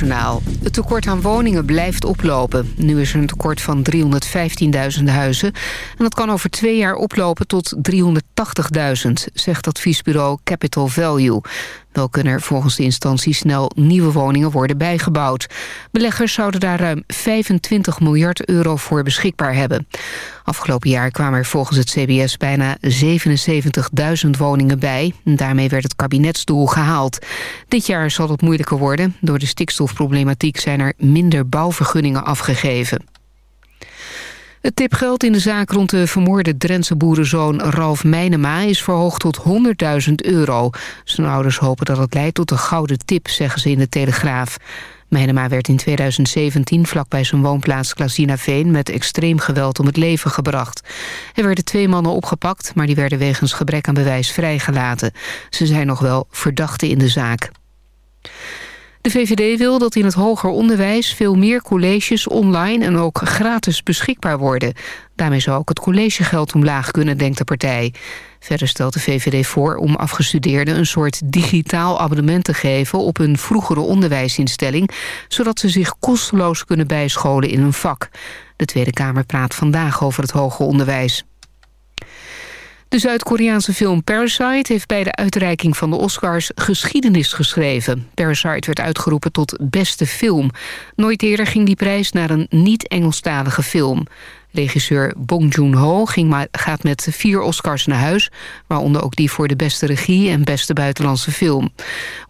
NOS-journaal. Het tekort aan woningen blijft oplopen. Nu is er een tekort van 315.000 huizen. En dat kan over twee jaar oplopen tot 380.000, zegt adviesbureau Capital Value. Wel kunnen er volgens de instantie snel nieuwe woningen worden bijgebouwd. Beleggers zouden daar ruim 25 miljard euro voor beschikbaar hebben. Afgelopen jaar kwamen er volgens het CBS bijna 77.000 woningen bij. Daarmee werd het kabinetsdoel gehaald. Dit jaar zal het moeilijker worden. Door de stikstofproblematiek zijn er minder bouwvergunningen afgegeven. Het tipgeld in de zaak rond de vermoorde Drentse boerenzoon Ralf Meinema is verhoogd tot 100.000 euro. Zijn ouders hopen dat het leidt tot een gouden tip, zeggen ze in de Telegraaf. Meinema werd in 2017 vlakbij zijn woonplaats Veen met extreem geweld om het leven gebracht. Er werden twee mannen opgepakt, maar die werden wegens gebrek aan bewijs vrijgelaten. Ze zijn nog wel verdachten in de zaak. De VVD wil dat in het hoger onderwijs veel meer colleges online en ook gratis beschikbaar worden. Daarmee zou ook het collegegeld omlaag kunnen, denkt de partij. Verder stelt de VVD voor om afgestudeerden een soort digitaal abonnement te geven op een vroegere onderwijsinstelling, zodat ze zich kosteloos kunnen bijscholen in een vak. De Tweede Kamer praat vandaag over het hoger onderwijs. De Zuid-Koreaanse film Parasite heeft bij de uitreiking van de Oscars geschiedenis geschreven. Parasite werd uitgeroepen tot beste film. Nooit eerder ging die prijs naar een niet-Engelstalige film. Regisseur Bong Joon-ho gaat met vier Oscars naar huis... waaronder ook die voor de beste regie en beste buitenlandse film.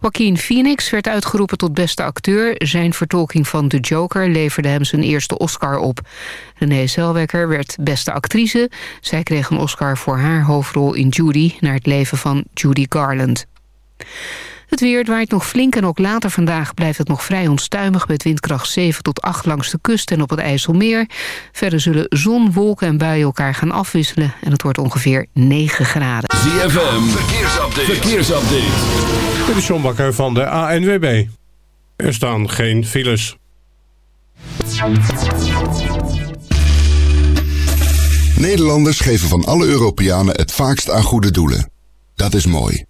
Joaquin Phoenix werd uitgeroepen tot beste acteur. Zijn vertolking van The Joker leverde hem zijn eerste Oscar op. Renee Zellweger werd beste actrice. Zij kreeg een Oscar voor haar hoofdrol in Judy... naar het leven van Judy Garland. Het weer waait nog flink en ook later vandaag blijft het nog vrij onstuimig... met windkracht 7 tot 8 langs de kust en op het IJsselmeer. Verder zullen zon, wolken en buien elkaar gaan afwisselen... en het wordt ongeveer 9 graden. ZFM, verkeersupdate. verkeersupdate. Dit is John Bakker van de ANWB. Er staan geen files. Nederlanders geven van alle Europeanen het vaakst aan goede doelen. Dat is mooi.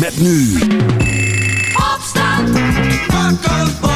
Met nu. Opstand. Wakker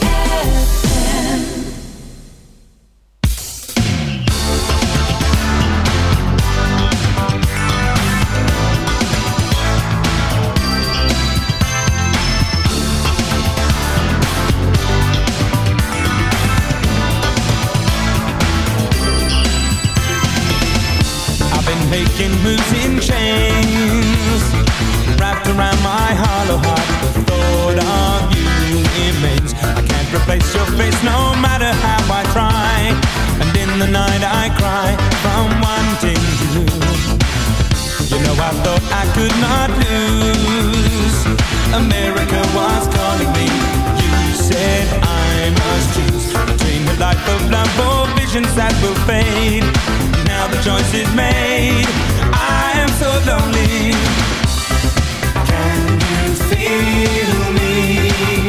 could not lose. America was calling me. You said I must choose between the life of love or visions that will fade. Now the choice is made. I am so lonely. Can you feel me?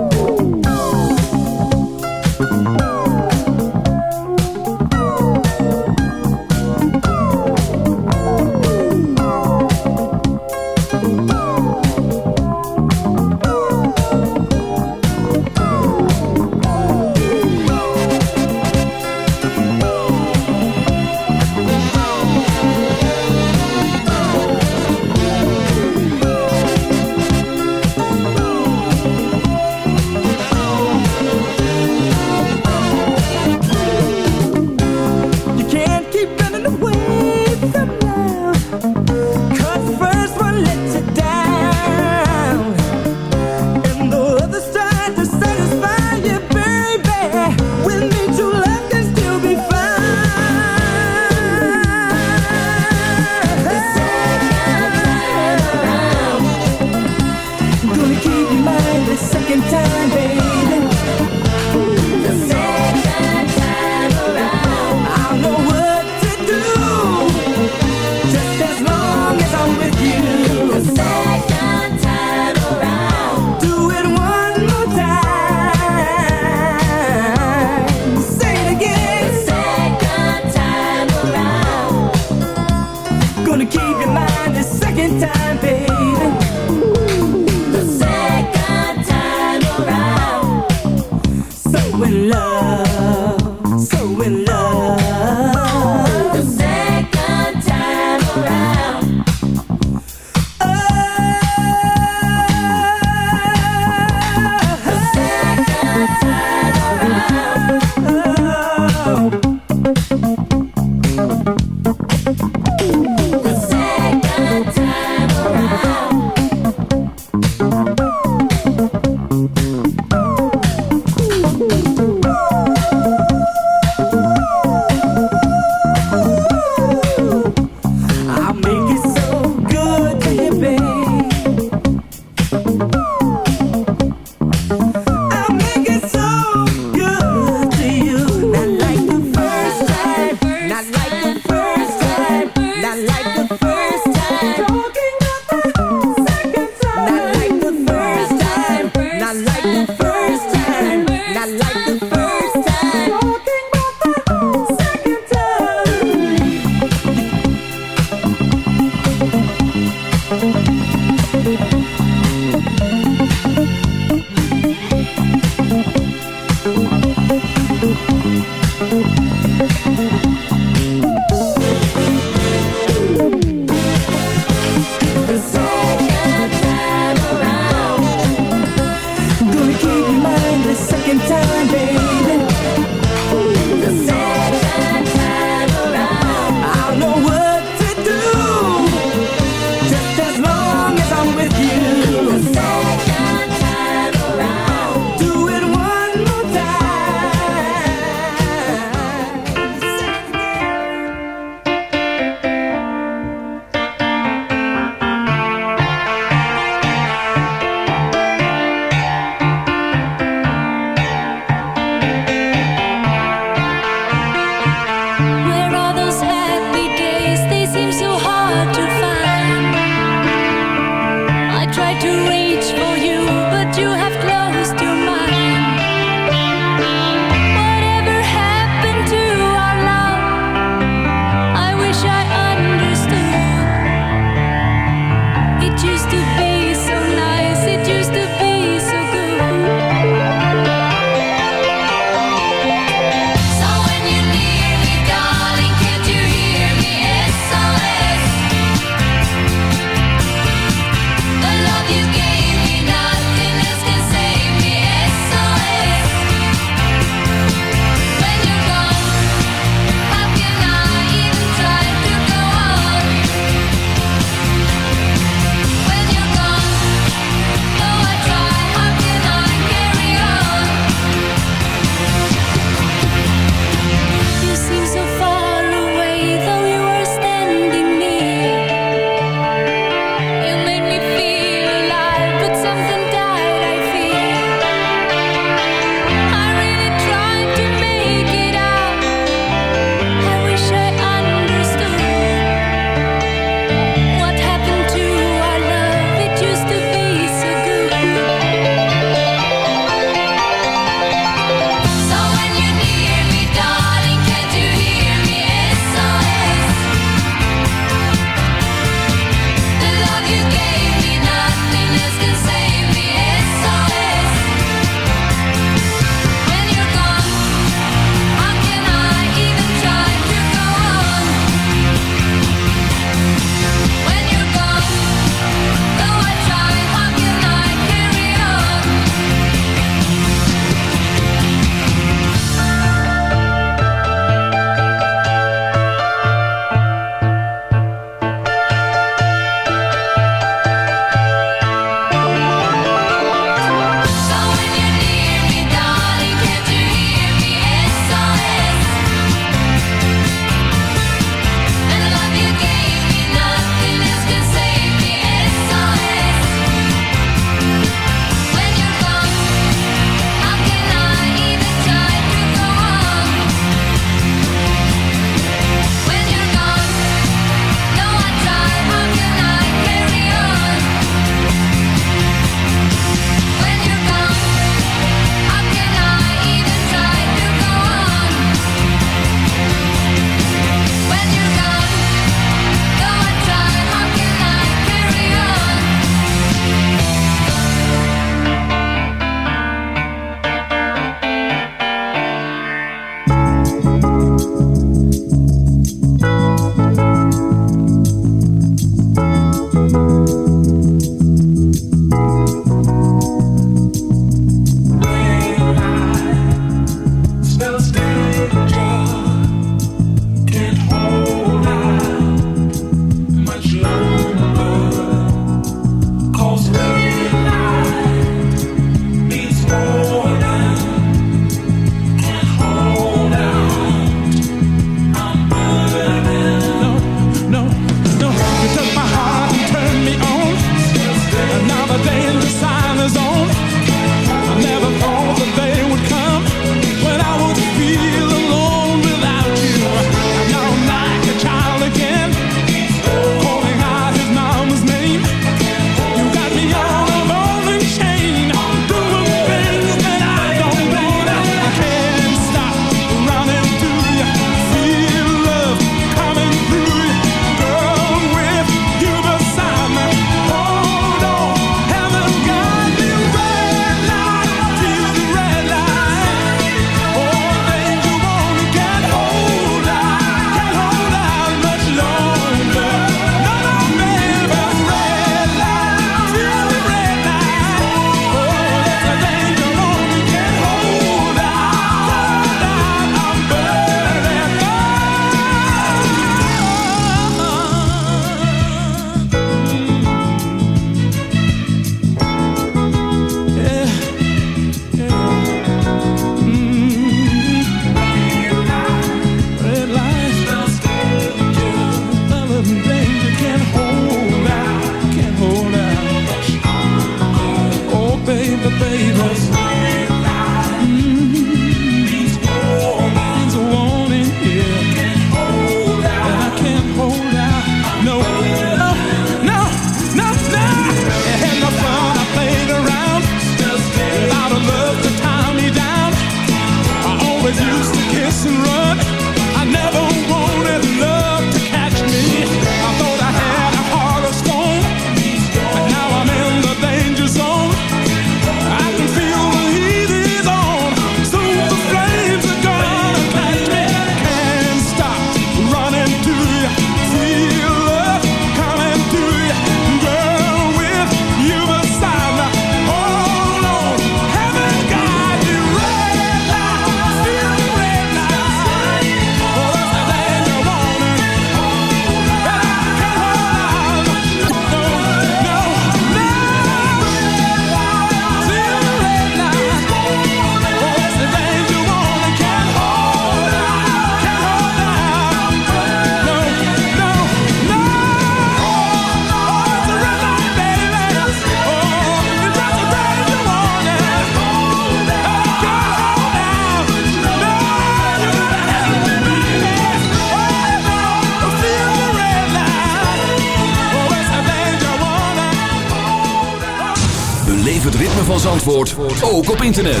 Ook op internet.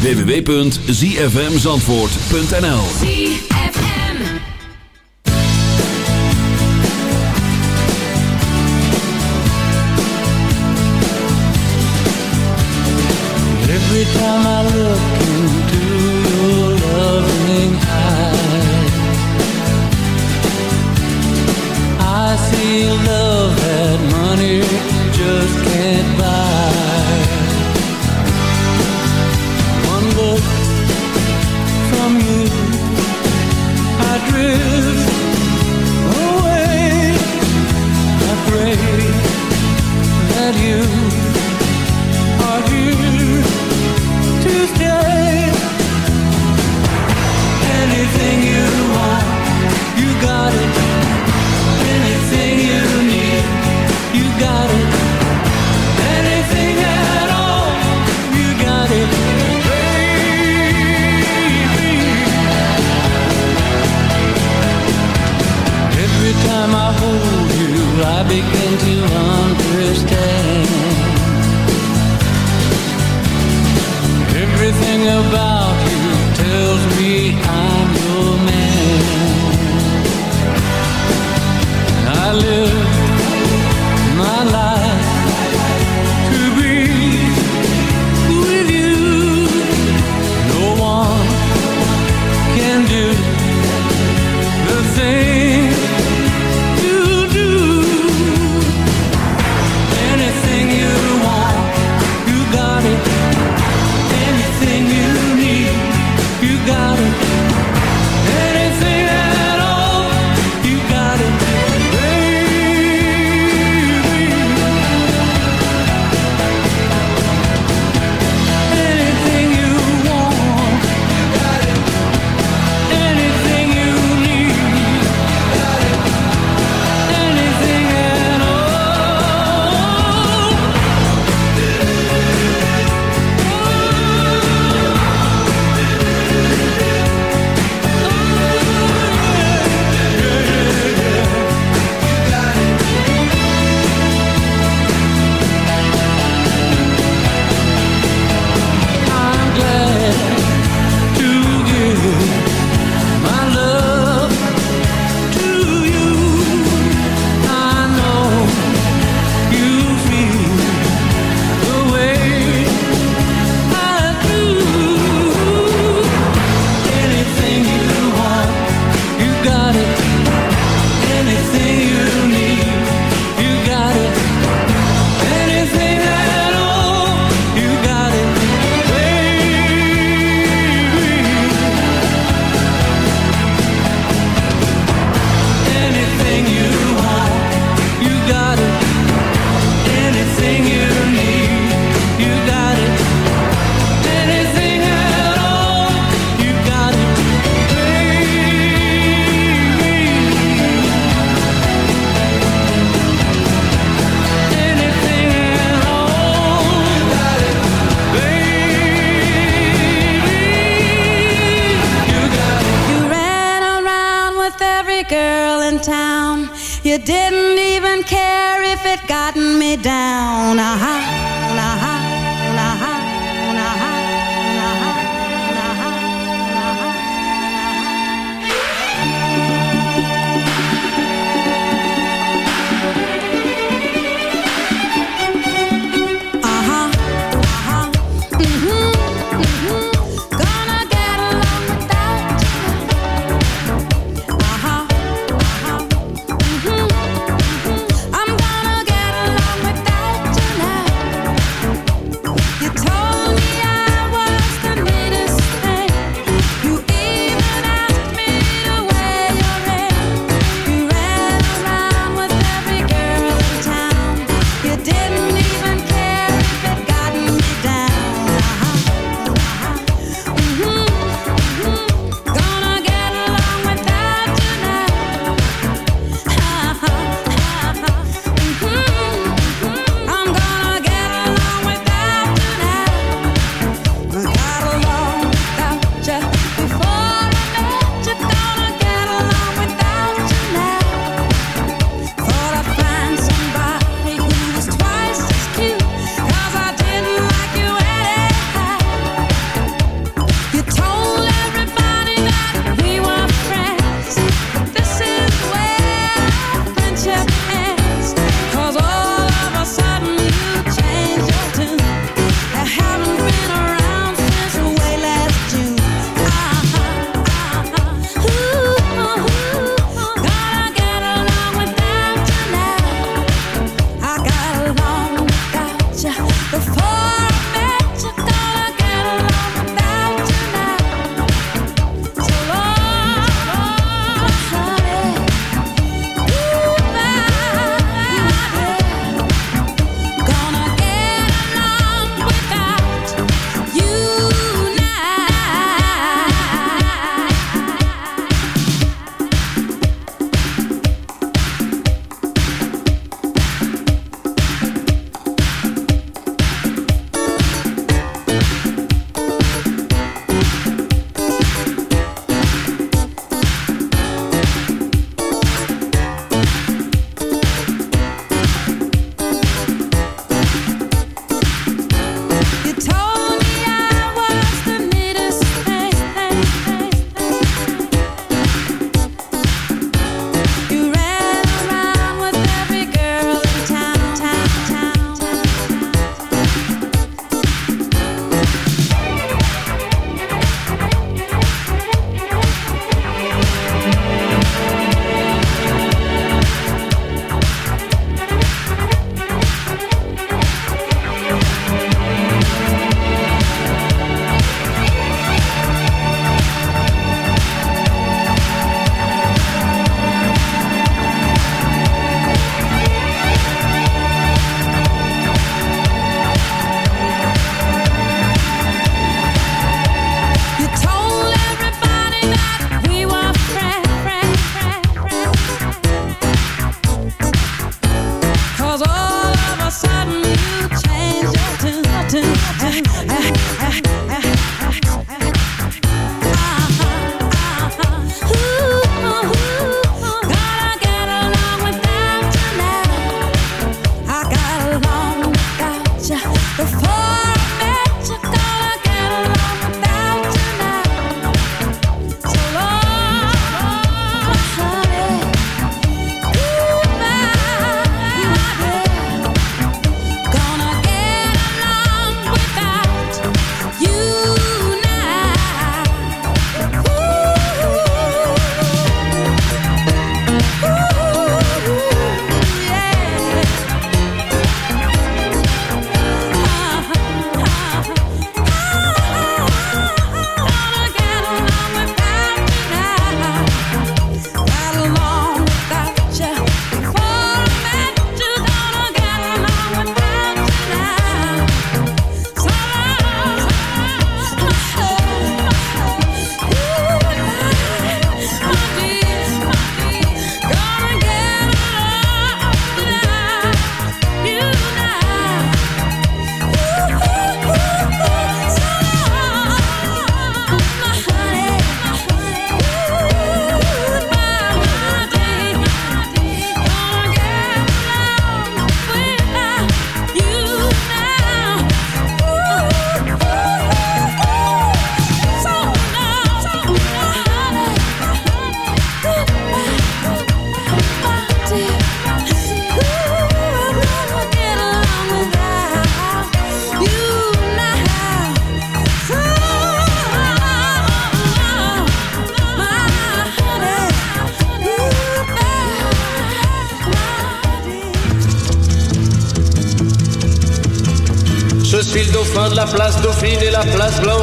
www.zfmzandvoort.nl ZFM. Every time I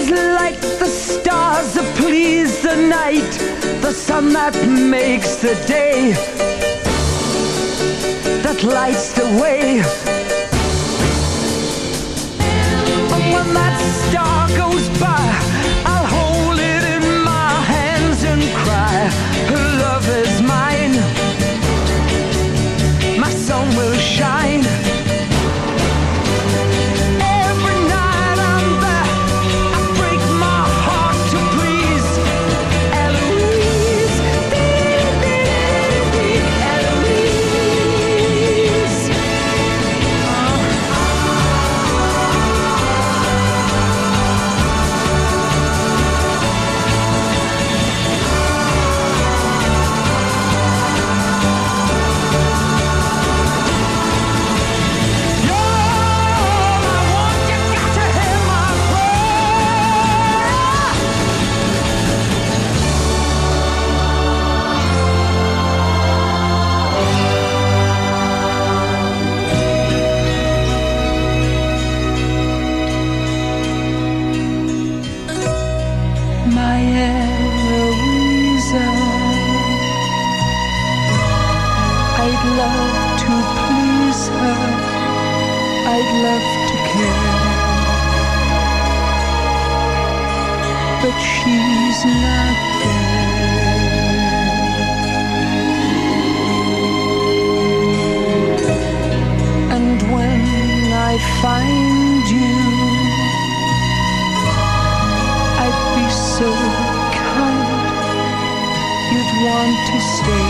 is like the stars that please the night, the sun that makes the day, that lights the way. to stay.